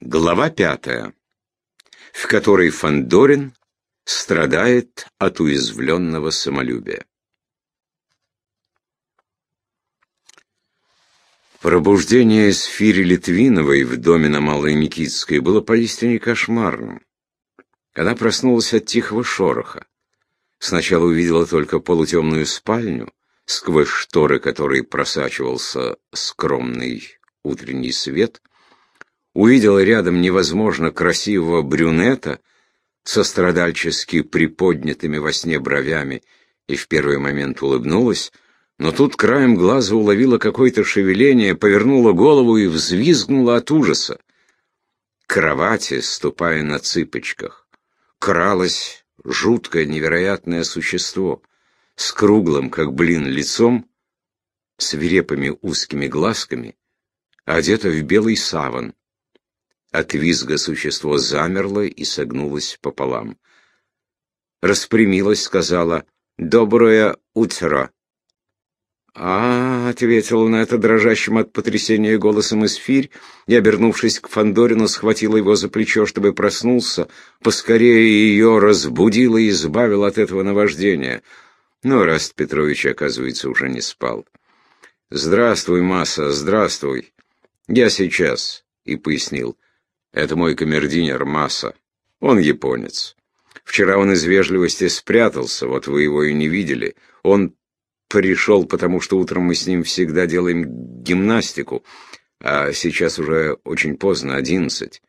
Глава пятая, в которой Фандорин страдает от уязвленного самолюбия. Пробуждение Эсфири Литвиновой в доме на Малой Никитской было поистине кошмарным. Она проснулась от тихого шороха. Сначала увидела только полутемную спальню, сквозь шторы которой просачивался скромный утренний свет — увидела рядом невозможно красивого брюнета со страдальчески приподнятыми во сне бровями и в первый момент улыбнулась, но тут краем глаза уловила какое-то шевеление, повернула голову и взвизгнула от ужаса. К кровати, ступая на цыпочках, кралось жуткое невероятное существо с круглым, как блин, лицом, свирепыми узкими глазками, одето в белый саван. От визга существо замерло и согнулось пополам. Распрямилась, сказала «Доброе утро». «А, — ответил на это дрожащим от потрясения голосом эсфирь, и, обернувшись к Фандорину, схватила его за плечо, чтобы проснулся, поскорее ее разбудила и избавила от этого наваждения. Но Раст Петрович, оказывается, уже не спал. «Здравствуй, Масса, здравствуй. Я сейчас», — и пояснил. Это мой камердинер Масса. Он японец. Вчера он из вежливости спрятался, вот вы его и не видели. Он пришел, потому что утром мы с ним всегда делаем гимнастику, а сейчас уже очень поздно, одиннадцать.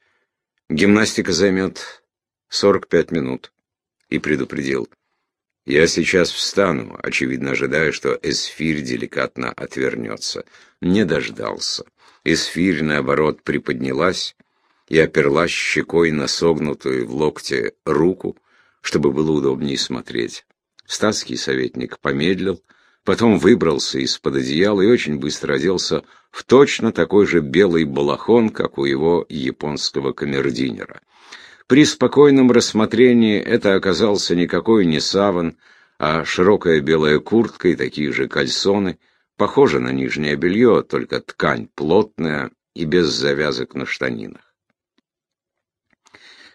Гимнастика займет сорок пять минут. И предупредил. Я сейчас встану, очевидно ожидая, что Эсфирь деликатно отвернется. Не дождался. Эсфирь, наоборот, приподнялась, и оперлась щекой на согнутую в локте руку, чтобы было удобнее смотреть. Статский советник помедлил, потом выбрался из-под одеяла и очень быстро оделся в точно такой же белый балахон, как у его японского камердинера. При спокойном рассмотрении это оказался никакой не саван, а широкая белая куртка и такие же кальсоны, похоже на нижнее белье, только ткань плотная и без завязок на штанинах.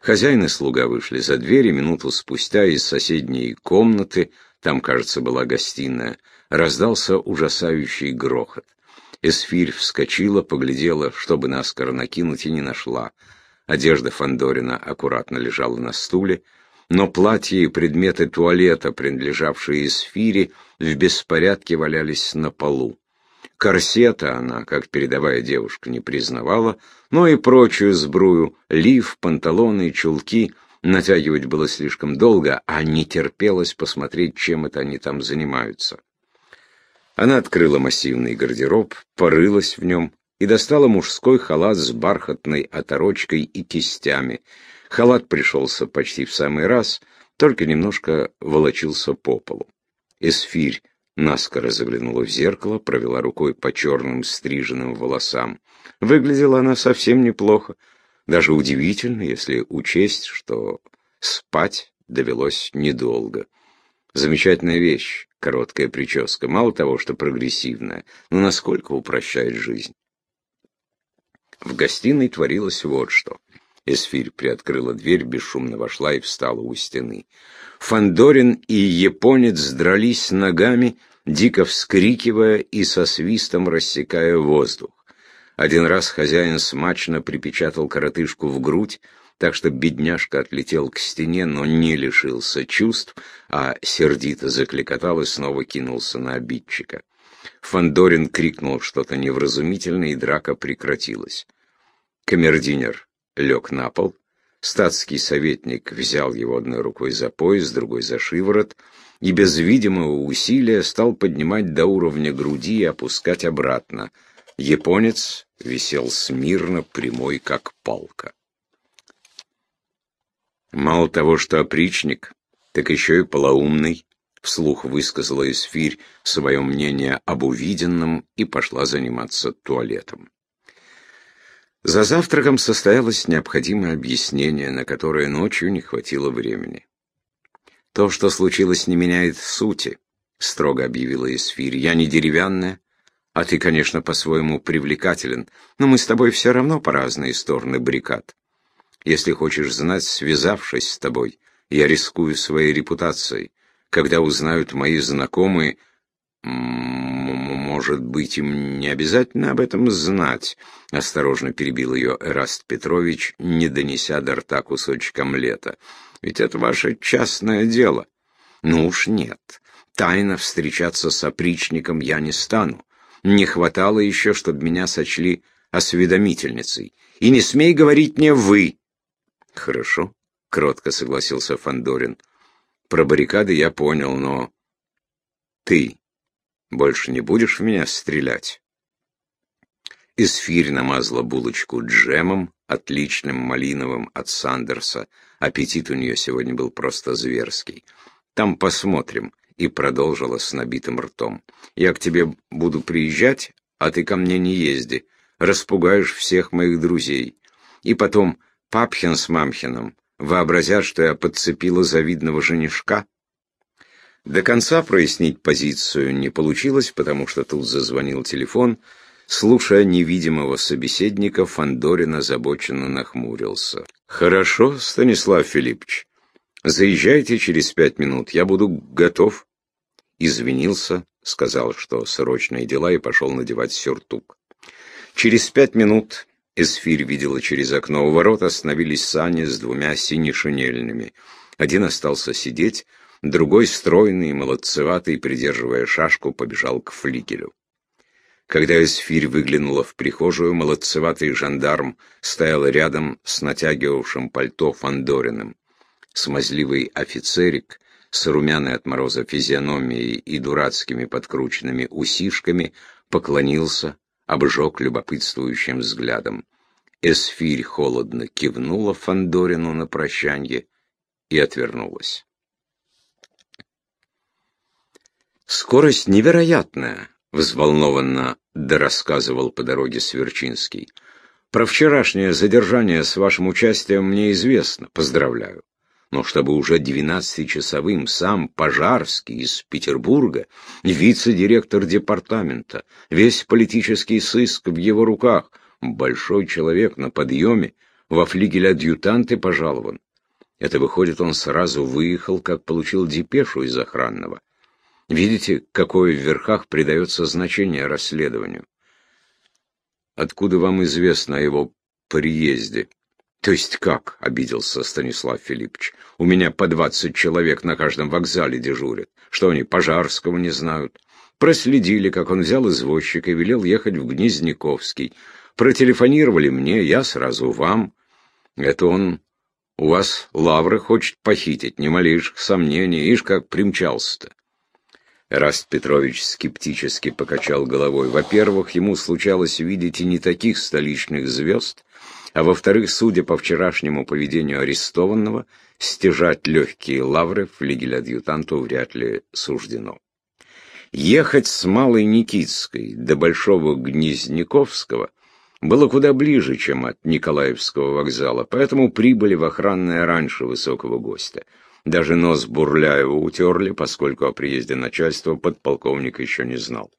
Хозяин и слуга вышли за дверь, и минуту спустя из соседней комнаты, там, кажется, была гостиная, раздался ужасающий грохот. Эсфирь вскочила, поглядела, чтобы наскоро накинуть, и не нашла. Одежда Фандорина аккуратно лежала на стуле, но платье и предметы туалета, принадлежавшие Эсфире, в беспорядке валялись на полу. Корсета она, как передовая девушка, не признавала, но и прочую сбрую, лиф, панталоны и чулки натягивать было слишком долго, а не терпелось посмотреть, чем это они там занимаются. Она открыла массивный гардероб, порылась в нем и достала мужской халат с бархатной оторочкой и кистями. Халат пришелся почти в самый раз, только немножко волочился по полу. Эсфирь Наскоро заглянула в зеркало, провела рукой по черным стриженным волосам. Выглядела она совсем неплохо, даже удивительно, если учесть, что спать довелось недолго. Замечательная вещь, короткая прическа, мало того, что прогрессивная, но насколько упрощает жизнь. В гостиной творилось вот что. Эсфирь приоткрыла дверь, бесшумно вошла и встала у стены. Фандорин и японец дрались ногами, дико вскрикивая и со свистом рассекая воздух. Один раз хозяин смачно припечатал коротышку в грудь, так что бедняжка отлетел к стене, но не лишился чувств, а сердито закликотал и снова кинулся на обидчика. Фандорин крикнул что-то невразумительное, и драка прекратилась. Камердинер лег на пол, Статский советник взял его одной рукой за пояс, другой за шиворот, и без видимого усилия стал поднимать до уровня груди и опускать обратно. Японец висел смирно, прямой, как палка. Мало того, что опричник, так еще и полоумный, вслух высказала Эсфирь свое мнение об увиденном и пошла заниматься туалетом. За завтраком состоялось необходимое объяснение, на которое ночью не хватило времени. «То, что случилось, не меняет сути», — строго объявила Эсфирь. «Я не деревянная, А ты, конечно, по-своему привлекателен, но мы с тобой все равно по разные стороны баррикад. Если хочешь знать, связавшись с тобой, я рискую своей репутацией. Когда узнают мои знакомые, может быть, им не обязательно об этом знать, осторожно перебил ее Эраст Петрович, не донеся до рта кусочек омлета. Ведь это ваше частное дело. Ну уж нет. Тайно встречаться с опричником я не стану. Не хватало еще, чтобы меня сочли осведомительницей. И не смей говорить мне «вы». Хорошо, кротко согласился Фандорин. Про баррикады я понял, но... Ты больше не будешь в меня стрелять? Эсфирь намазала булочку джемом, отличным малиновым от Сандерса. Аппетит у нее сегодня был просто зверский. Там посмотрим и продолжила с набитым ртом. «Я к тебе буду приезжать, а ты ко мне не езди. Распугаешь всех моих друзей. И потом Папхин с Мамхином вообразят, что я подцепила завидного женишка». До конца прояснить позицию не получилось, потому что тут зазвонил телефон. Слушая невидимого собеседника, Фандорин озабоченно нахмурился. «Хорошо, Станислав Филиппович. Заезжайте через пять минут, я буду готов. Извинился, сказал, что срочные дела, и пошел надевать сюртук. Через пять минут Эсфирь видела через окно у ворот остановились сани с двумя синешинельными. Один остался сидеть, другой, стройный молодцеватый, придерживая шашку, побежал к флигелю. Когда Эсфирь выглянула в прихожую, молодцеватый жандарм стоял рядом с натягивавшим пальто Фандориным. Смазливый офицерик с румяной от мороза физиономией и дурацкими подкрученными усишками поклонился, обжег любопытствующим взглядом. Эсфирь холодно кивнула Фандорину на прощанье и отвернулась. «Скорость невероятная», — взволнованно дорассказывал по дороге Сверчинский. «Про вчерашнее задержание с вашим участием мне известно. Поздравляю но чтобы уже двенадцатичасовым сам Пожарский из Петербурга, вице-директор департамента, весь политический сыск в его руках, большой человек на подъеме, во флигель адъютанты пожалован. Это выходит, он сразу выехал, как получил депешу из охранного. Видите, какое в верхах придается значение расследованию? Откуда вам известно о его приезде? «То есть как?» — обиделся Станислав Филиппович. «У меня по двадцать человек на каждом вокзале дежурят. Что они, Пожарского не знают?» Проследили, как он взял извозчика и велел ехать в Гнезняковский. Протелефонировали мне, я сразу вам. Это он у вас лавры хочет похитить, ни малейших сомнений. Ишь, как примчался-то. Раст Петрович скептически покачал головой. Во-первых, ему случалось видеть и не таких столичных звезд, а во-вторых, судя по вчерашнему поведению арестованного, стяжать легкие лавры флигель-адъютанту вряд ли суждено. Ехать с Малой Никитской до Большого Гнезняковского было куда ближе, чем от Николаевского вокзала, поэтому прибыли в охранное раньше высокого гостя. Даже нос Бурляева утерли, поскольку о приезде начальства подполковник еще не знал.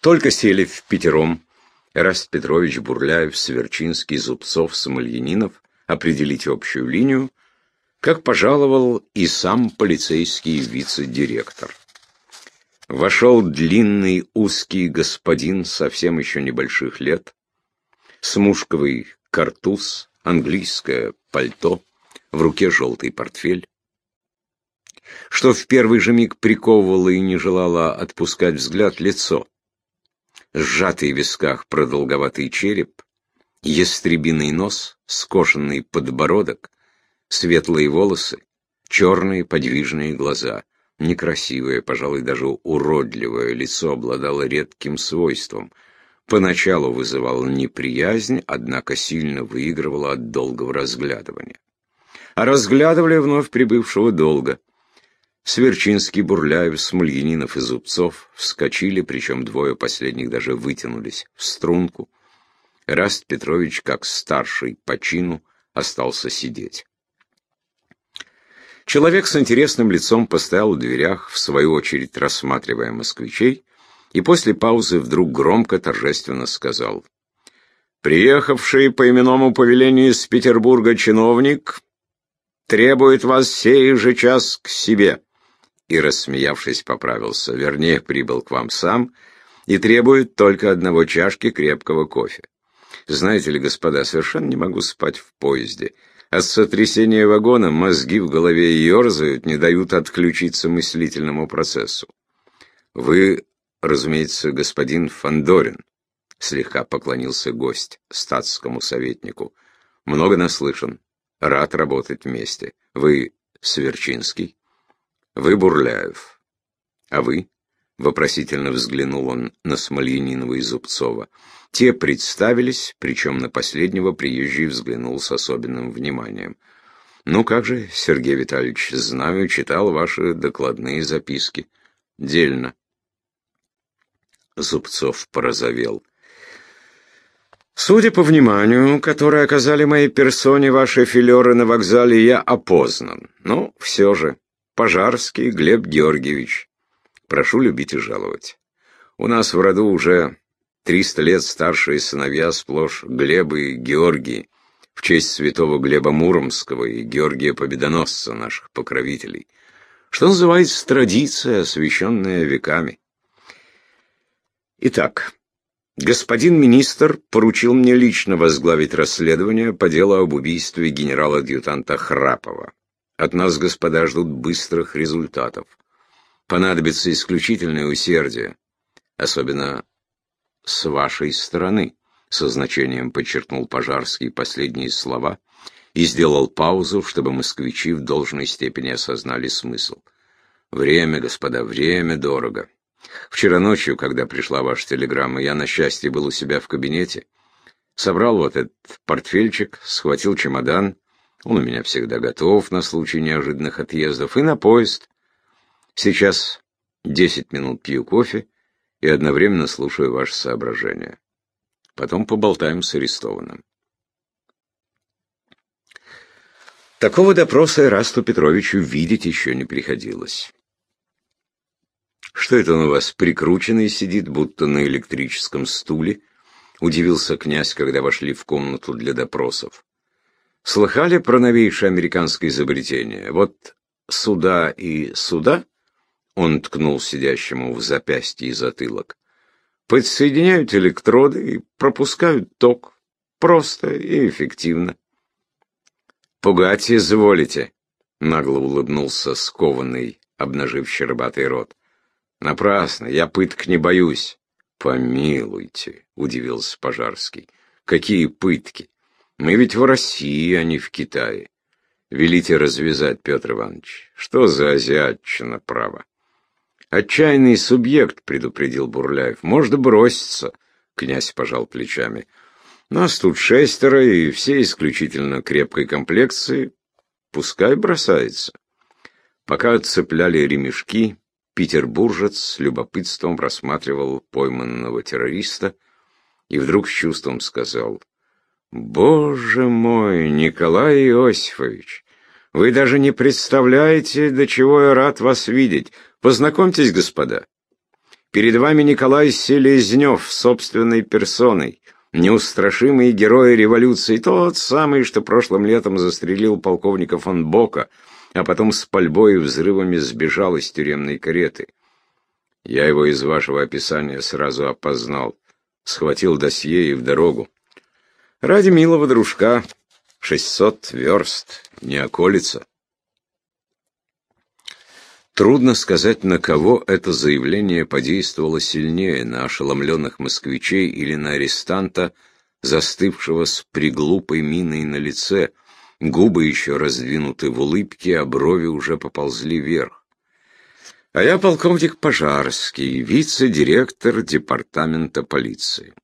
Только сели в пятером, Эраст Петрович, Бурляев, Сверчинский, Зубцов, Самольянинов определить общую линию, как пожаловал и сам полицейский вице-директор. Вошел длинный узкий господин совсем еще небольших лет, смушковый картуз, английское пальто, в руке желтый портфель. Что в первый же миг приковывало и не желало отпускать взгляд лицо сжатый в висках продолговатый череп, ястребиный нос, скошенный подбородок, светлые волосы, черные подвижные глаза. Некрасивое, пожалуй, даже уродливое лицо обладало редким свойством. Поначалу вызывало неприязнь, однако сильно выигрывало от долгого разглядывания. А разглядывали вновь прибывшего долго — Сверчинский, Бурляев, Смольянинов и Зубцов вскочили, причем двое последних даже вытянулись в струнку. Раст Петрович, как старший по чину, остался сидеть. Человек с интересным лицом постоял в дверях, в свою очередь рассматривая москвичей, и после паузы вдруг громко торжественно сказал. «Приехавший по именному повелению из Петербурга чиновник требует вас сей же час к себе». И, рассмеявшись, поправился. Вернее, прибыл к вам сам и требует только одного чашки крепкого кофе. Знаете ли, господа, совершенно не могу спать в поезде. От сотрясения вагона мозги в голове ерзают, не дают отключиться мыслительному процессу. Вы, разумеется, господин Фандорин, слегка поклонился гость статскому советнику. Много наслышан. Рад работать вместе. Вы Сверчинский? Вы Бурляев. А вы? Вопросительно взглянул он на Смольянинова и Зубцова. Те представились, причем на последнего приезжий взглянул с особенным вниманием. «Ну как же, Сергей Витальевич, знаю, читал ваши докладные записки. Дельно». Зубцов порозовел. «Судя по вниманию, которое оказали моей персоне ваши филеры на вокзале, я опознан. Ну, все же, Пожарский Глеб Георгиевич. Прошу любить и жаловать. У нас в роду уже Триста лет старшие сыновья сплошь Глебы и Георгии, в честь святого Глеба Муромского и Георгия Победоносца, наших покровителей. Что называется традиция, освященная веками. Итак, господин министр поручил мне лично возглавить расследование по делу об убийстве генерала-адъютанта Храпова. От нас, господа, ждут быстрых результатов. Понадобится исключительное усердие, особенно с вашей стороны», — со значением подчеркнул Пожарский последние слова и сделал паузу, чтобы москвичи в должной степени осознали смысл. «Время, господа, время дорого. Вчера ночью, когда пришла ваша телеграмма, я, на счастье, был у себя в кабинете, собрал вот этот портфельчик, схватил чемодан, он у меня всегда готов на случай неожиданных отъездов, и на поезд. Сейчас десять минут пью кофе, и одновременно слушаю ваши соображения. Потом поболтаем с арестованным. Такого допроса Ирасту Петровичу видеть еще не приходилось. «Что это он у вас прикрученный сидит, будто на электрическом стуле?» — удивился князь, когда вошли в комнату для допросов. «Слыхали про новейшее американское изобретение? Вот суда и суда он ткнул сидящему в запястье и затылок. Подсоединяют электроды и пропускают ток. Просто и эффективно. «Пугать изволите», — нагло улыбнулся скованный, обнажив щербатый рот. «Напрасно, я пыток не боюсь». «Помилуйте», — удивился Пожарский. «Какие пытки? Мы ведь в России, а не в Китае. Велите развязать, Петр Иванович. Что за азиатчина, право?» «Отчаянный субъект», — предупредил Бурляев. «Можно броситься», — князь пожал плечами. «Нас тут шестеро, и все исключительно крепкой комплекции. Пускай бросается». Пока отцепляли ремешки, петербуржец с любопытством рассматривал пойманного террориста и вдруг с чувством сказал, «Боже мой, Николай Иосифович, вы даже не представляете, до чего я рад вас видеть. Познакомьтесь, господа. Перед вами Николай Селезнев собственной персоной, неустрашимый герой революции, тот самый, что прошлым летом застрелил полковника фон Бока, а потом с пальбой и взрывами сбежал из тюремной кареты. Я его из вашего описания сразу опознал, схватил досье и в дорогу. Ради милого дружка, шестьсот верст, не околится. Трудно сказать, на кого это заявление подействовало сильнее, на ошеломленных москвичей или на арестанта, застывшего с приглупой миной на лице, губы еще раздвинуты в улыбке, а брови уже поползли вверх. А я полковник Пожарский, вице-директор департамента полиции.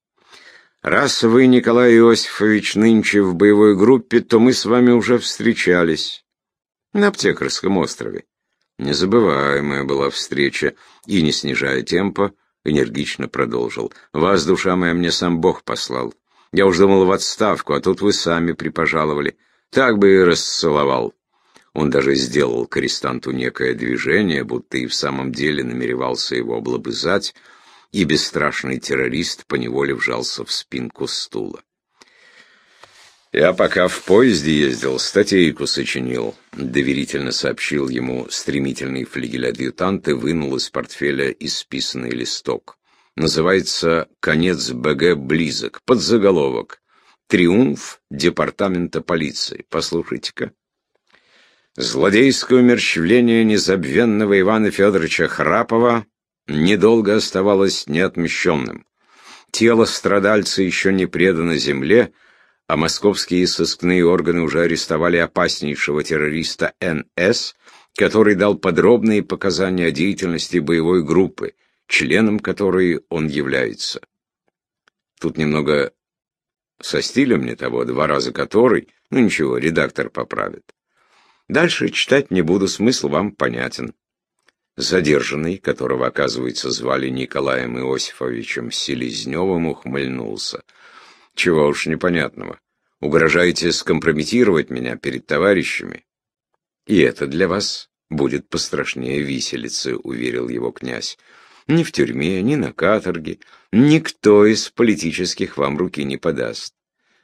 Раз вы, Николай Иосифович, нынче в боевой группе, то мы с вами уже встречались на Аптекарском острове. Незабываемая была встреча, и, не снижая темпа, энергично продолжил. «Вас, душа моя, мне сам Бог послал. Я уж думал в отставку, а тут вы сами припожаловали. Так бы и расцеловал». Он даже сделал арестанту некое движение, будто и в самом деле намеревался его облобызать, и бесстрашный террорист поневоле вжался в спинку стула. «Я пока в поезде ездил, статейку сочинил», — доверительно сообщил ему стремительный флигель-адъютант и вынул из портфеля исписанный листок. Называется «Конец БГ близок», подзаголовок «Триумф департамента полиции». Послушайте-ка. Злодейское умерщвление незабвенного Ивана Федоровича Храпова недолго оставалось неотмещенным. Тело страдальца еще не предано земле, — а московские сыскные органы уже арестовали опаснейшего террориста НС, который дал подробные показания о деятельности боевой группы, членом которой он является. Тут немного со стилем не того, два раза который, ну ничего, редактор поправит. Дальше читать не буду, смысл вам понятен. Задержанный, которого, оказывается, звали Николаем Иосифовичем Селезневым, ухмыльнулся – чего уж непонятного. Угрожаете скомпрометировать меня перед товарищами? И это для вас будет пострашнее виселицы, уверил его князь. Ни в тюрьме, ни на каторге никто из политических вам руки не подаст.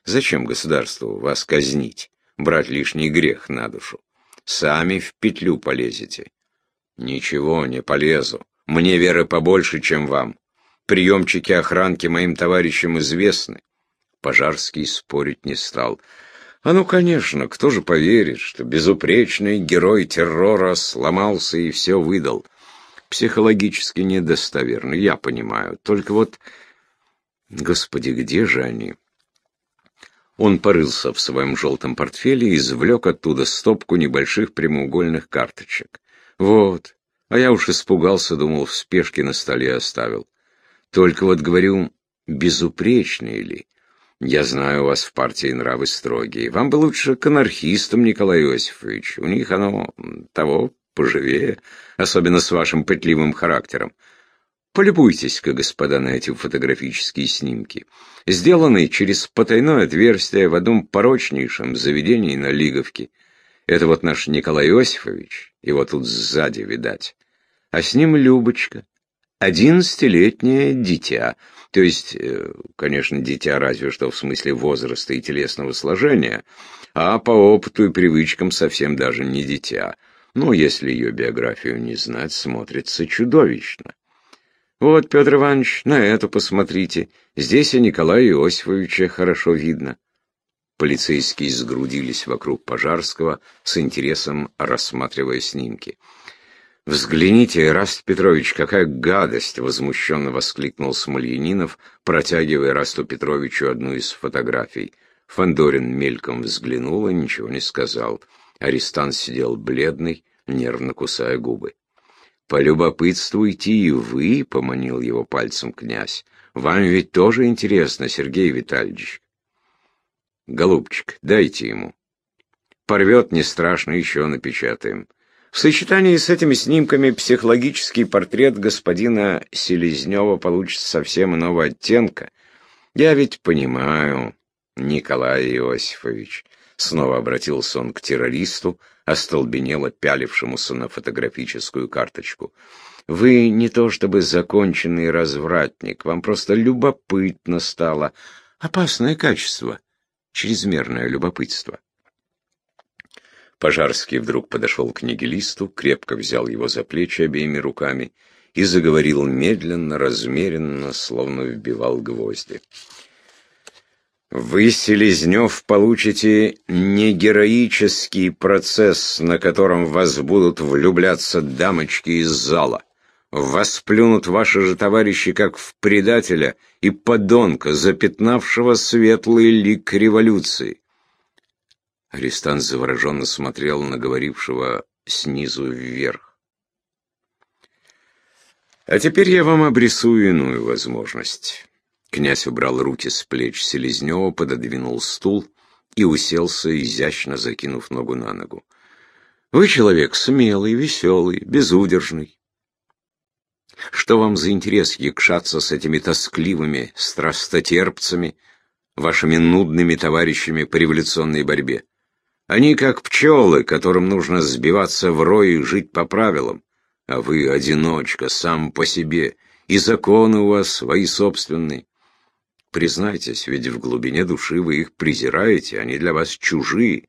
Зачем государству вас казнить, брать лишний грех на душу? Сами в петлю полезете. Ничего, не полезу. Мне веры побольше, чем вам. Приемчики охранки моим товарищам известны. Пожарский спорить не стал. А ну, конечно, кто же поверит, что безупречный герой террора сломался и все выдал. Психологически недостоверно, я понимаю. Только вот... Господи, где же они? Он порылся в своем желтом портфеле и извлек оттуда стопку небольших прямоугольных карточек. Вот. А я уж испугался, думал, в спешке на столе оставил. Только вот, говорю, безупречные ли? Я знаю, у вас в партии нравы строгие. Вам бы лучше к анархистам, Николай Иосифович. У них оно того поживее, особенно с вашим пытливым характером. Полюбуйтесь-ка, господа, на эти фотографические снимки, сделанные через потайное отверстие в одном порочнейшем заведении на Лиговке. Это вот наш Николай Иосифович, его тут сзади видать. А с ним Любочка, одиннадцатилетнее дитя, то есть, э, конечно, дитя разве что в смысле возраста и телесного сложения, а по опыту и привычкам совсем даже не дитя. Но если ее биографию не знать, смотрится чудовищно. Вот, Петр Иванович, на эту посмотрите. Здесь и Николая Иосифовича хорошо видно. Полицейские сгрудились вокруг Пожарского, с интересом рассматривая снимки. «Взгляните, Раст Петрович, какая гадость!» — возмущенно воскликнул Смольянинов, протягивая Расту Петровичу одну из фотографий. Фандорин мельком взглянул и ничего не сказал. Арестант сидел бледный, нервно кусая губы. «Полюбопытствуйте и вы», — поманил его пальцем князь. «Вам ведь тоже интересно, Сергей Витальевич». «Голубчик, дайте ему». «Порвет, не страшно, еще напечатаем». В сочетании с этими снимками психологический портрет господина Селезнева получится совсем иного оттенка. Я ведь понимаю, Николай Иосифович. Снова обратился он к террористу, остолбенело пялившемуся на фотографическую карточку. Вы не то чтобы законченный развратник, вам просто любопытно стало. Опасное качество, чрезмерное любопытство. Пожарский вдруг подошел к нигилисту, крепко взял его за плечи обеими руками и заговорил медленно, размеренно, словно вбивал гвозди. Вы, Селезнев, получите не героический процесс, на котором вас будут влюбляться дамочки из зала. Вас плюнут ваши же товарищи как в предателя и подонка, запятнавшего светлый лик революции. Арестант завороженно смотрел на говорившего снизу вверх. «А теперь я вам обрисую иную возможность». Князь убрал руки с плеч Селезнева, пододвинул стул и уселся, изящно закинув ногу на ногу. «Вы человек смелый, веселый, безудержный. Что вам за интерес якшаться с этими тоскливыми страстотерпцами, вашими нудными товарищами по революционной борьбе? Они как пчелы, которым нужно сбиваться в рой и жить по правилам. А вы одиночка, сам по себе, и законы у вас свои собственные. Признайтесь, ведь в глубине души вы их презираете, они для вас чужие.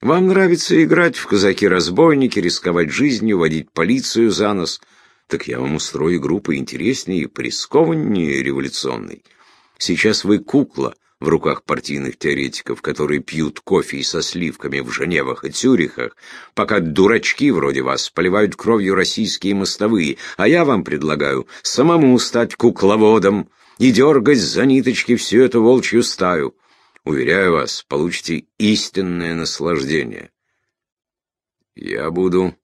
Вам нравится играть в казаки-разбойники, рисковать жизнью, водить полицию за нос. Так я вам устрою игру поинтереснее и порискованнее революционной. Сейчас вы кукла в руках партийных теоретиков, которые пьют кофе со сливками в Женевах и Цюрихах, пока дурачки вроде вас поливают кровью российские мостовые, а я вам предлагаю самому стать кукловодом, и дергать за ниточки всю эту волчью стаю. Уверяю вас, получите истинное наслаждение. Я буду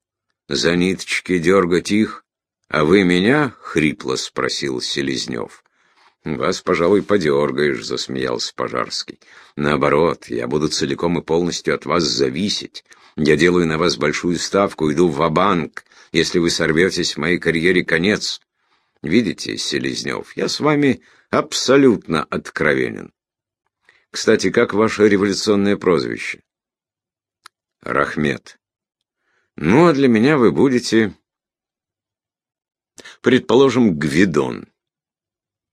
за ниточки дергать их, а вы меня? — хрипло спросил Селезнев. «Вас, пожалуй, подергаешь», — засмеялся Пожарский. «Наоборот, я буду целиком и полностью от вас зависеть. Я делаю на вас большую ставку, иду в банк Если вы сорветесь, в моей карьере конец. Видите, Селезнев, я с вами абсолютно откровенен. Кстати, как ваше революционное прозвище? Рахмет. Ну, а для меня вы будете, предположим, Гвидон.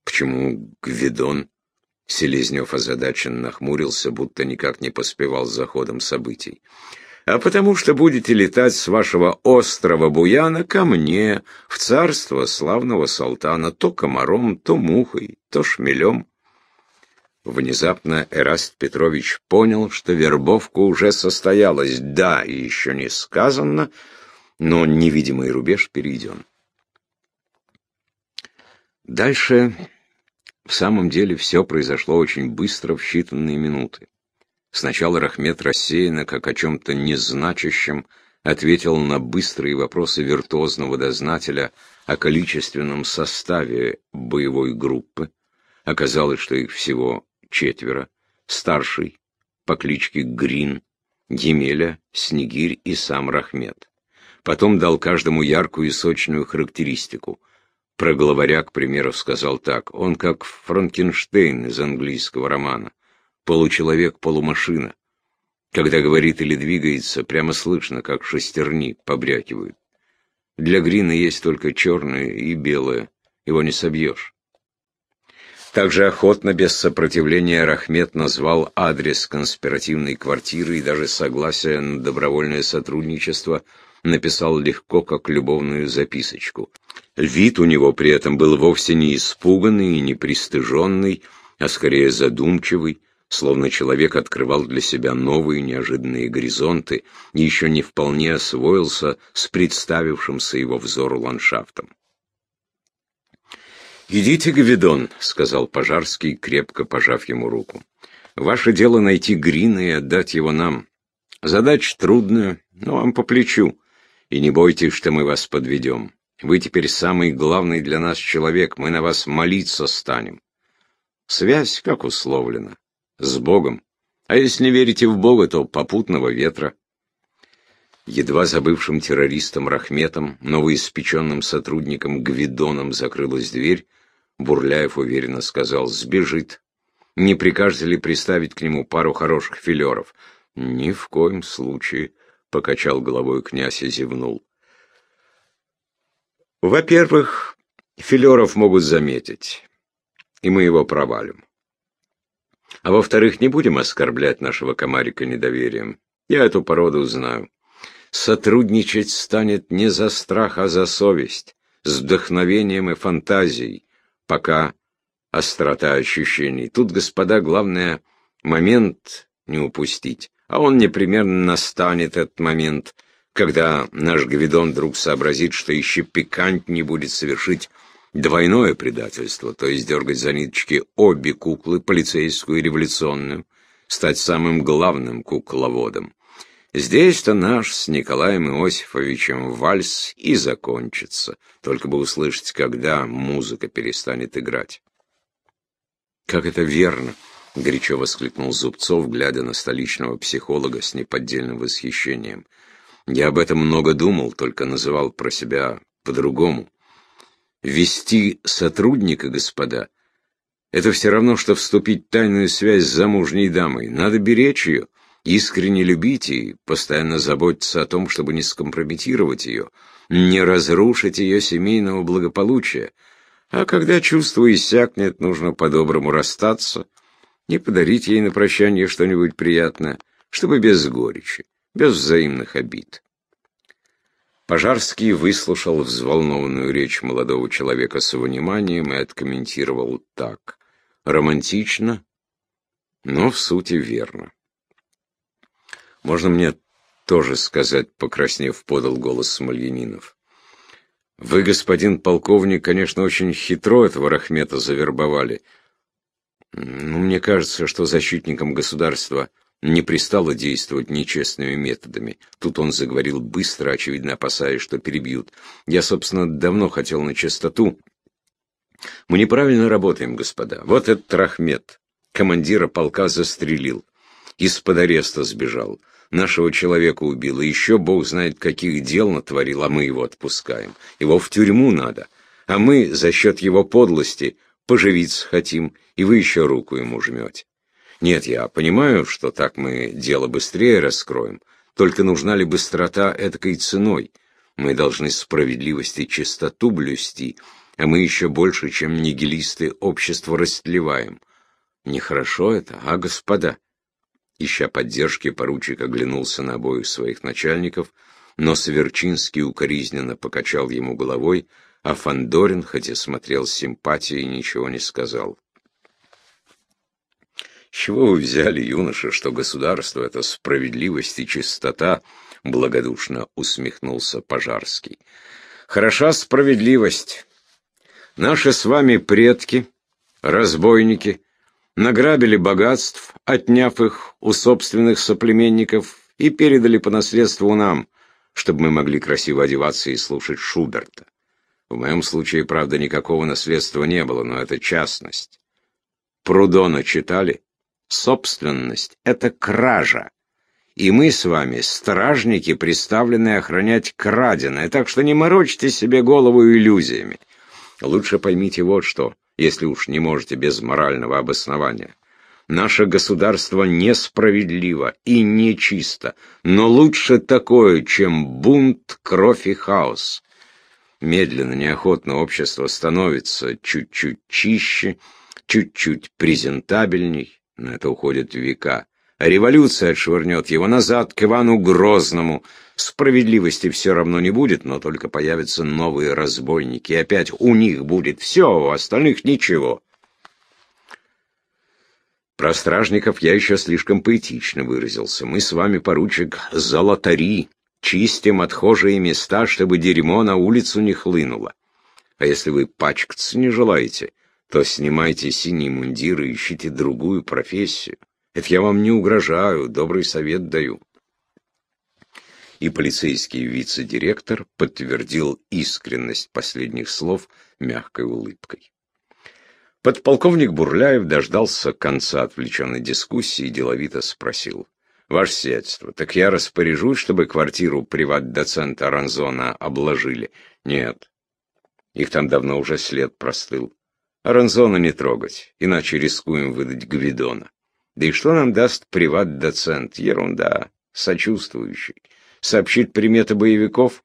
Почему Гвидон? Селезнев озадаченно нахмурился, будто никак не поспевал за ходом событий а потому что будете летать с вашего острова Буяна ко мне, в царство славного султана, то комаром, то мухой, то шмелем. Внезапно Эраст Петрович понял, что вербовка уже состоялась. Да, еще не сказано, но невидимый рубеж перейден. Дальше, в самом деле, все произошло очень быстро, в считанные минуты. Сначала Рахмет рассеянно, как о чем-то незначащем, ответил на быстрые вопросы виртуозного дознателя о количественном составе боевой группы. Оказалось, что их всего четверо. Старший, по кличке Грин, Емеля, Снегирь и сам Рахмет. Потом дал каждому яркую и сочную характеристику. Про главаря, к примеру, сказал так. Он как Франкенштейн из английского романа получеловек-полумашина. Когда говорит или двигается, прямо слышно, как шестерни побрякивают. Для Грина есть только черное и белое, его не собьешь. Также охотно, без сопротивления, Рахмет назвал адрес конспиративной квартиры и даже согласие на добровольное сотрудничество написал легко, как любовную записочку. Вид у него при этом был вовсе не испуганный и не пристыженный, а скорее задумчивый, словно человек открывал для себя новые неожиданные горизонты и еще не вполне освоился с представившимся его взору ландшафтом. «Идите, Гвидон», — сказал Пожарский, крепко пожав ему руку. «Ваше дело найти Грина и отдать его нам. Задача трудная, но вам по плечу. И не бойтесь, что мы вас подведем. Вы теперь самый главный для нас человек, мы на вас молиться станем. Связь, как условлено с Богом. А если верите в Бога, то попутного ветра. Едва забывшим террористом Рахметом, новоиспеченным сотрудником Гвидоном закрылась дверь, Бурляев уверенно сказал «Сбежит. Не прикажете ли приставить к нему пару хороших филеров?» «Ни в коем случае», — покачал головой князь и зевнул. «Во-первых, филеров могут заметить, и мы его провалим. А во-вторых, не будем оскорблять нашего комарика недоверием. Я эту породу знаю. Сотрудничать станет не за страх, а за совесть, с вдохновением и фантазией, пока острота ощущений. Тут, господа, главное момент не упустить, а он непременно настанет этот момент, когда наш Гвидон вдруг сообразит, что еще пикантнее будет совершить Двойное предательство, то есть дергать за ниточки обе куклы, полицейскую и революционную, стать самым главным кукловодом. Здесь-то наш с Николаем Иосифовичем вальс и закончится, только бы услышать, когда музыка перестанет играть. «Как это верно!» — горячо воскликнул Зубцов, глядя на столичного психолога с неподдельным восхищением. «Я об этом много думал, только называл про себя по-другому. Вести сотрудника, господа, это все равно, что вступить в тайную связь с замужней дамой. Надо беречь ее, искренне любить и постоянно заботиться о том, чтобы не скомпрометировать ее, не разрушить ее семейного благополучия. А когда чувство иссякнет, нужно по-доброму расстаться и подарить ей на прощание что-нибудь приятное, чтобы без горечи, без взаимных обид. Пожарский выслушал взволнованную речь молодого человека с вниманием и откомментировал так. Романтично, но в сути верно. «Можно мне тоже сказать?» — покраснев, подал голос Смольянинов. «Вы, господин полковник, конечно, очень хитро этого Рахмета завербовали. Но мне кажется, что защитникам государства не пристало действовать нечестными методами. Тут он заговорил быстро, очевидно опасаясь, что перебьют. Я, собственно, давно хотел на чистоту. Мы неправильно работаем, господа. Вот этот Рахмет, командира полка застрелил. Из-под ареста сбежал. Нашего человека убил. И еще бог знает, каких дел натворил, а мы его отпускаем. Его в тюрьму надо. А мы за счет его подлости поживиться хотим, и вы еще руку ему жмете. Нет, я понимаю, что так мы дело быстрее раскроем, только нужна ли быстрота этой ценой? Мы должны справедливость и чистоту блюсти, а мы еще больше, чем нигилисты, общество растлеваем. Нехорошо это, а, господа? Ища поддержки, поручик оглянулся на обоих своих начальников, но Сверчинский укоризненно покачал ему головой, а Фандорин, хотя смотрел с симпатией, ничего не сказал. Чего вы взяли, юноша, что государство — это справедливость и чистота? — благодушно усмехнулся Пожарский. Хороша справедливость. Наши с вами предки, разбойники, награбили богатств, отняв их у собственных соплеменников и передали по наследству нам, чтобы мы могли красиво одеваться и слушать Шуберта. В моем случае, правда, никакого наследства не было, но это частность. Прудона читали? Собственность — это кража. И мы с вами стражники, приставленные охранять краденое, так что не морочьте себе голову иллюзиями. Лучше поймите вот что, если уж не можете без морального обоснования. Наше государство несправедливо и нечисто, но лучше такое, чем бунт, кровь и хаос. Медленно, неохотно общество становится чуть-чуть чище, чуть-чуть презентабельней, на это уходят века. Революция отшвырнет его назад к Ивану Грозному. Справедливости все равно не будет, но только появятся новые разбойники, и опять у них будет все, а у остальных ничего. Про стражников я еще слишком поэтично выразился. Мы с вами, поручик, золотари, чистим отхожие места, чтобы дерьмо на улицу не хлынуло. А если вы пачкаться не желаете, то снимайте синий мундир и ищите другую профессию. Это я вам не угрожаю, добрый совет даю. И полицейский вице-директор подтвердил искренность последних слов мягкой улыбкой. Подполковник Бурляев дождался конца отвлеченной дискуссии и деловито спросил. «Ваше сиятельство, так я распоряжусь, чтобы квартиру приват-доцента Аранзона обложили?» «Нет. Их там давно уже след простыл. Аранзона не трогать, иначе рискуем выдать Гвидона. Да и что нам даст приват-доцент? Ерунда. Сочувствующий. Сообщить приметы боевиков?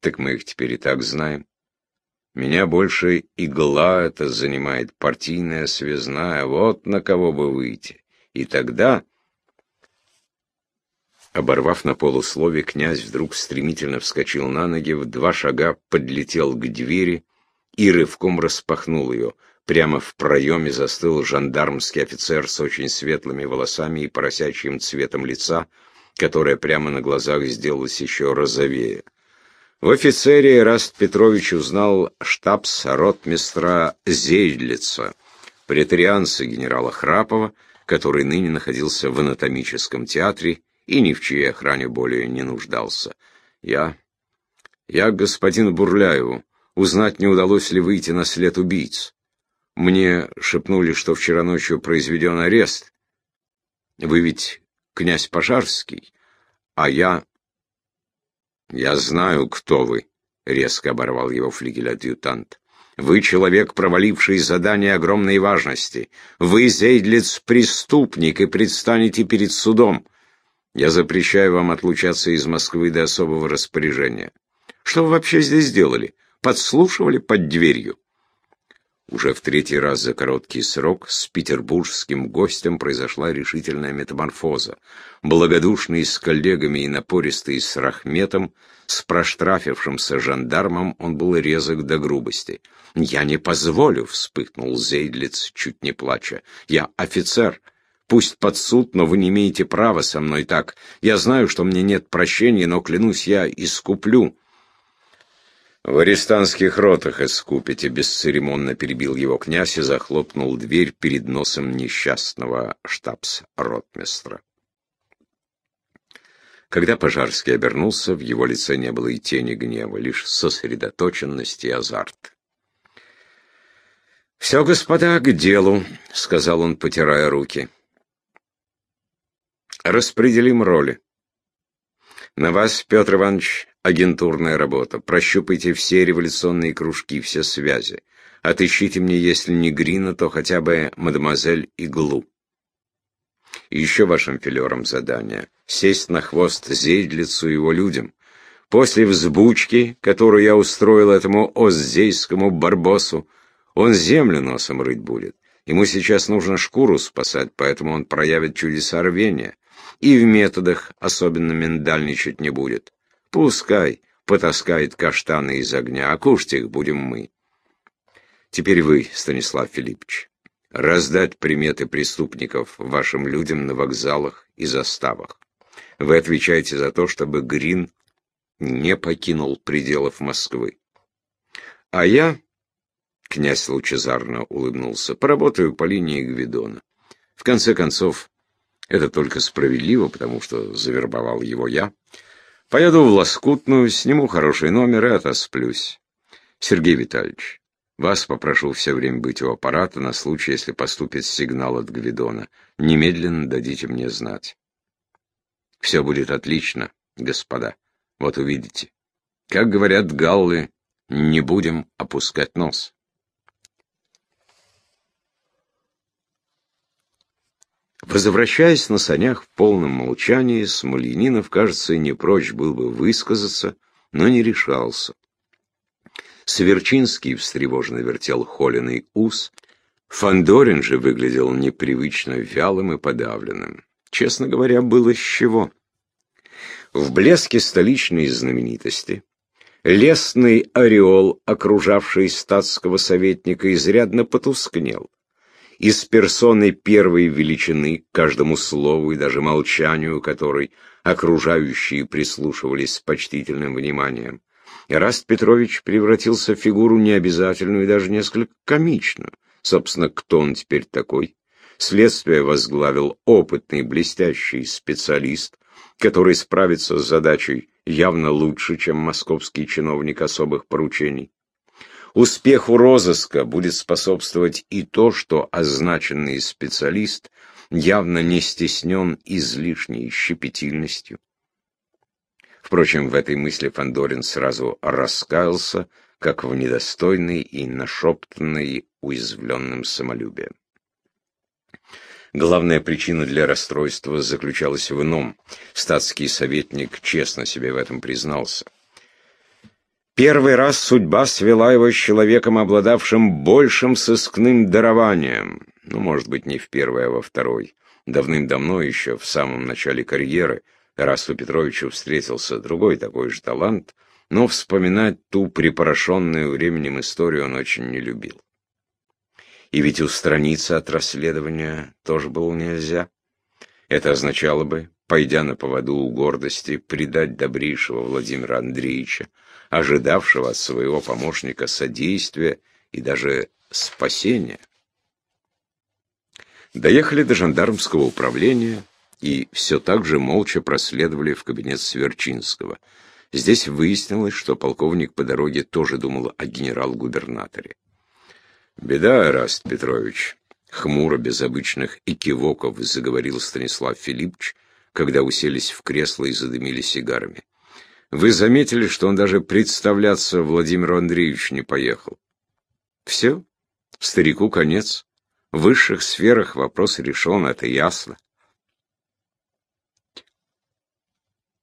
Так мы их теперь и так знаем. Меня больше игла это занимает, партийная связная, вот на кого бы выйти. И тогда... Оборвав на полуслове, князь вдруг стремительно вскочил на ноги, в два шага подлетел к двери и рывком распахнул ее. Прямо в проеме застыл жандармский офицер с очень светлыми волосами и поросячьим цветом лица, которое прямо на глазах сделалось еще розовее. В офицере Раст Петрович узнал штабс-ротмистра Зейдлица, претарианца генерала Храпова, который ныне находился в анатомическом театре и ни в чьей охране более не нуждался. Я... я господину Бурляеву. Узнать, не удалось ли выйти на след убийц. Мне шепнули, что вчера ночью произведен арест. Вы ведь князь Пожарский, а я... Я знаю, кто вы, — резко оборвал его флигель-адъютант. Вы человек, проваливший задание огромной важности. Вы, Зейдлиц, преступник и предстанете перед судом. Я запрещаю вам отлучаться из Москвы до особого распоряжения. Что вы вообще здесь делали? Подслушивали под дверью? Уже в третий раз за короткий срок с петербургским гостем произошла решительная метаморфоза. Благодушный с коллегами и напористый с Рахметом, с проштрафившимся жандармом он был резок до грубости. «Я не позволю!» — вспыхнул Зейдлиц, чуть не плача. «Я офицер!» Пусть под суд, но вы не имеете права со мной так. Я знаю, что мне нет прощения, но, клянусь, я искуплю. В арестантских ротах искупите, бесцеремонно перебил его князь и захлопнул дверь перед носом несчастного штабс-ротмистра. Когда Пожарский обернулся, в его лице не было и тени гнева, лишь сосредоточенность и азарт. «Все, господа, к делу», — сказал он, потирая руки. Распределим роли. На вас, Петр Иванович, агентурная работа. Прощупайте все революционные кружки, все связи. Отыщите мне, если не Грина, то хотя бы мадемуазель Иглу. Еще вашим филерам задание — сесть на хвост Зейдлицу его людям. После взбучки, которую я устроил этому оззейскому барбосу, он землю носом рыть будет. Ему сейчас нужно шкуру спасать, поэтому он проявит чудеса рвения и в методах особенно миндальничать не будет. Пускай потаскает каштаны из огня, а кушать их будем мы. Теперь вы, Станислав Филиппович, раздать приметы преступников вашим людям на вокзалах и заставах. Вы отвечаете за то, чтобы Грин не покинул пределов Москвы. А я, князь лучезарно улыбнулся, поработаю по линии Гвидона. В конце концов, это только справедливо, потому что завербовал его я. Поеду в Лоскутную, сниму хороший номер и отосплюсь. Сергей Витальевич, вас попрошу все время быть у аппарата на случай, если поступит сигнал от Гвидона. Немедленно дадите мне знать. Все будет отлично, господа. Вот увидите. Как говорят галлы, не будем опускать нос. Возвращаясь на санях в полном молчании, Смольянинов, кажется, не прочь был бы высказаться, но не решался. Сверчинский встревоженно вертел холеный ус, Фандорин же выглядел непривычно вялым и подавленным. Честно говоря, было с чего. В блеске столичной знаменитости лесный ореол, окружавший статского советника, изрядно потускнел из персоны первой величины, каждому слову и даже молчанию которой окружающие прислушивались с почтительным вниманием. Ираст Петрович превратился в фигуру необязательную и даже несколько комичную. Собственно, кто он теперь такой? Следствие возглавил опытный, блестящий специалист, который справится с задачей явно лучше, чем московский чиновник особых поручений. Успеху розыска будет способствовать и то, что означенный специалист явно не стеснен излишней щепетильностью. Впрочем, в этой мысли Фандорин сразу раскаялся, как в недостойной и нашептанной уязвленным самолюбием. Главная причина для расстройства заключалась в ином. Статский советник честно себе в этом признался. Первый раз судьба свела его с человеком, обладавшим большим сыскным дарованием. Ну, может быть, не в первый, а во второй. Давным-давно еще, в самом начале карьеры, Расту Петровичу встретился другой такой же талант, но вспоминать ту припорошенную временем историю он очень не любил. И ведь устраниться от расследования тоже было нельзя. Это означало бы, пойдя на поводу у гордости, предать добрейшего Владимира Андреевича, ожидавшего от своего помощника содействия и даже спасения. Доехали до жандармского управления и все так же молча проследовали в кабинет Сверчинского. Здесь выяснилось, что полковник по дороге тоже думал о генерал-губернаторе. «Беда, Раст Петрович», — хмуро, без обычных экивоков заговорил Станислав Филиппович, когда уселись в кресло и задымили сигарами. Вы заметили, что он даже представляться Владимиру Андреевичу не поехал. Все, старику конец. В высших сферах вопрос решен, это ясно.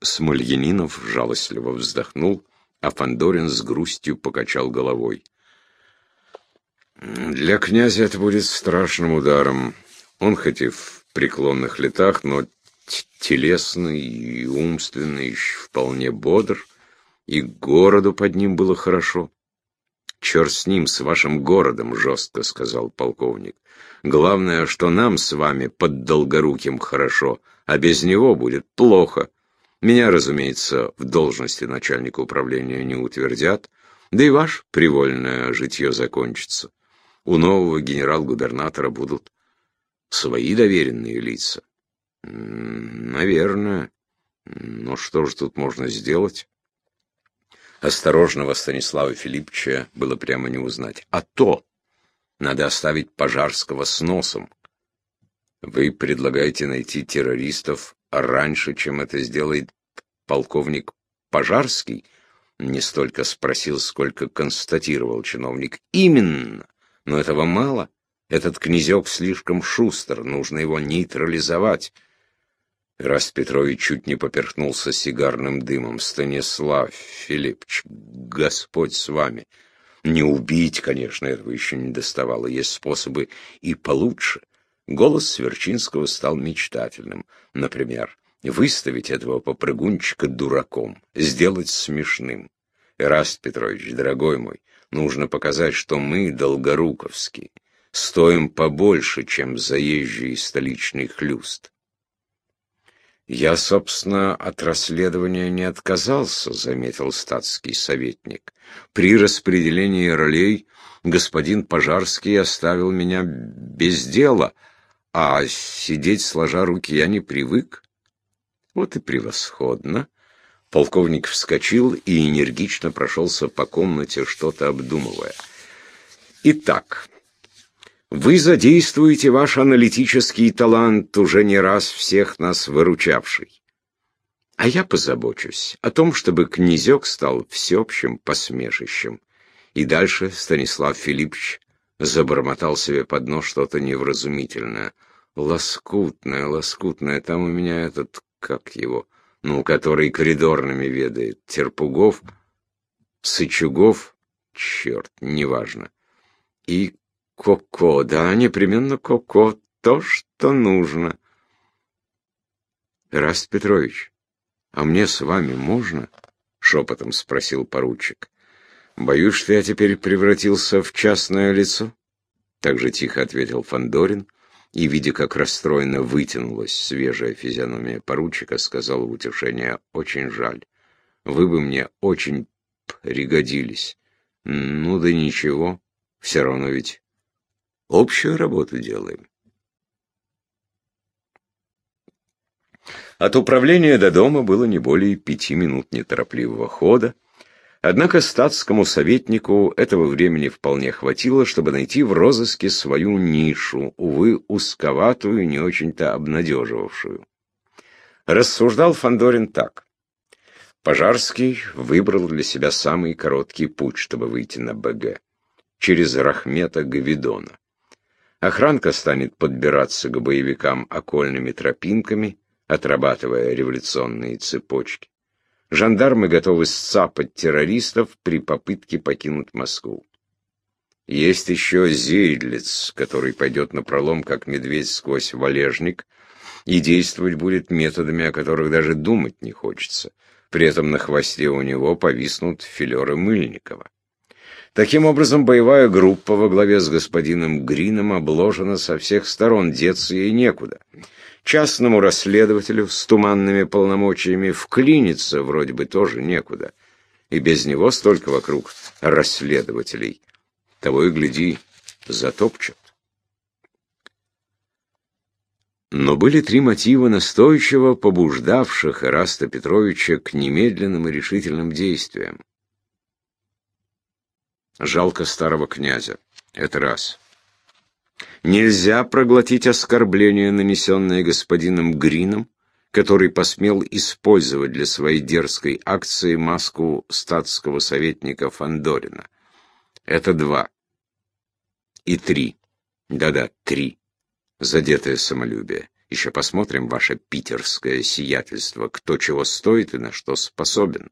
Смольянинов жалостливо вздохнул, а Фандорин с грустью покачал головой. Для князя это будет страшным ударом. Он хоть и в преклонных летах, но телесный и умственный еще вполне бодр, и городу под ним было хорошо. «Черт с ним, с вашим городом», — жестко сказал полковник. «Главное, что нам с вами под Долгоруким хорошо, а без него будет плохо. Меня, разумеется, в должности начальника управления не утвердят, да и ваш привольное житье закончится. У нового генерал-губернатора будут свои доверенные лица. Наверное. Но что же тут можно сделать? Осторожного Станислава Филипповича было прямо не узнать. А то надо оставить Пожарского с носом. Вы предлагаете найти террористов раньше, чем это сделает полковник Пожарский? Не столько спросил, сколько констатировал чиновник. Именно. Но этого мало. Этот князек слишком шустр, нужно его нейтрализовать. Раст Петрович чуть не поперхнулся сигарным дымом. Станислав Филиппович, Господь с вами. Не убить, конечно, этого еще не доставало. Есть способы и получше. Голос Сверчинского стал мечтательным. Например, выставить этого попрыгунчика дураком, сделать смешным. Раст Петрович, дорогой мой, нужно показать, что мы долгоруковские стоим побольше, чем заезжий столичный хлюст. «Я, собственно, от расследования не отказался», — заметил статский советник. «При распределении ролей господин Пожарский оставил меня без дела, а сидеть сложа руки я не привык». «Вот и превосходно». Полковник вскочил и энергично прошелся по комнате, что-то обдумывая. «Итак, вы задействуете ваш аналитический талант, уже не раз всех нас выручавший. А я позабочусь о том, чтобы князек стал всеобщим посмешищем. И дальше Станислав Филиппович забормотал себе под нос что-то невразумительное. Лоскутное, лоскутное, там у меня этот, как его, ну, который коридорными ведает, Терпугов, Сычугов, черт, неважно. И Коко, да, непременно Коко, то, что нужно. Раст Петрович, а мне с вами можно? Шепотом спросил поручик. Боюсь, что я теперь превратился в частное лицо. Так же тихо ответил Фандорин и, видя, как расстроенно вытянулась свежая физиономия поручика, сказал в утешение, «Очень жаль. Вы бы мне очень пригодились. Ну да ничего, все равно ведь Общую работу делаем. От управления до дома было не более пяти минут неторопливого хода, однако статскому советнику этого времени вполне хватило, чтобы найти в розыске свою нишу, увы, узковатую, не очень-то обнадеживавшую. Рассуждал Фандорин так. Пожарский выбрал для себя самый короткий путь, чтобы выйти на БГ, через Рахмета Гавидона. Охранка станет подбираться к боевикам окольными тропинками, отрабатывая революционные цепочки. Жандармы готовы сцапать террористов при попытке покинуть Москву. Есть еще Зейдлиц, который пойдет на пролом, как медведь сквозь валежник, и действовать будет методами, о которых даже думать не хочется. При этом на хвосте у него повиснут филеры Мыльникова. Таким образом, боевая группа во главе с господином Грином обложена со всех сторон, деться ей некуда. Частному расследователю с туманными полномочиями вклиниться вроде бы тоже некуда. И без него столько вокруг расследователей. Того и гляди, затопчут. Но были три мотива настойчиво побуждавших Ираста Петровича к немедленным и решительным действиям. Жалко старого князя. Это раз. Нельзя проглотить оскорбление, нанесенное господином Грином, который посмел использовать для своей дерзкой акции маску статского советника Фандорина. Это два. И три. Да-да, три. Задетое самолюбие. Еще посмотрим ваше питерское сиятельство, кто чего стоит и на что способен.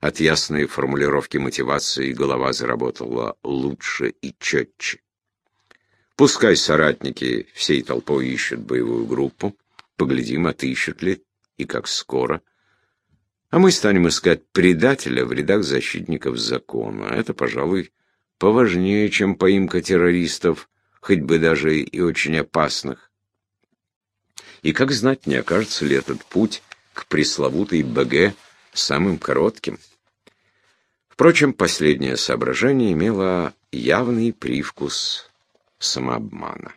От ясной формулировки мотивации голова заработала лучше и четче. Пускай соратники всей толпой ищут боевую группу, поглядим, отыщут ли и как скоро. А мы станем искать предателя в рядах защитников закона. Это, пожалуй, поважнее, чем поимка террористов, хоть бы даже и очень опасных. И как знать, не окажется ли этот путь к пресловутой БГ самым коротким? Впрочем, последнее соображение имело явный привкус самообмана.